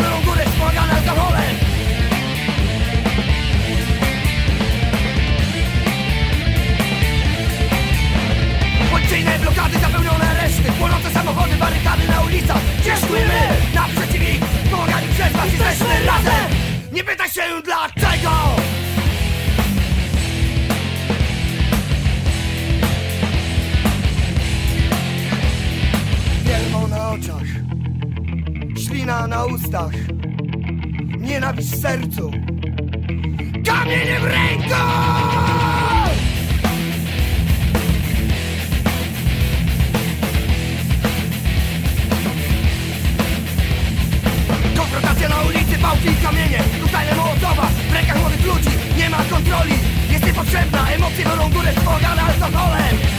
zimną górę wspomagane alkoholem Policyjne blokady zapełnione reszty. Płonące samochody, barykady na ulicach. Gdzie szłymy? Na przeciwnik Pomagani przez was jesteśmy razem. Nie pytaj się dlaczego. Wielmą na oczach. Ślina na ustach. Nienawiść w sercu. Kamieniem w ręku! Konfrontacja na ulicy, pałki i kamienie. Koktajle Mołotowa, w rękach młodych ludzi. Nie ma kontroli, jest niepotrzebna Emocje biorą górę wspomagane alkoholem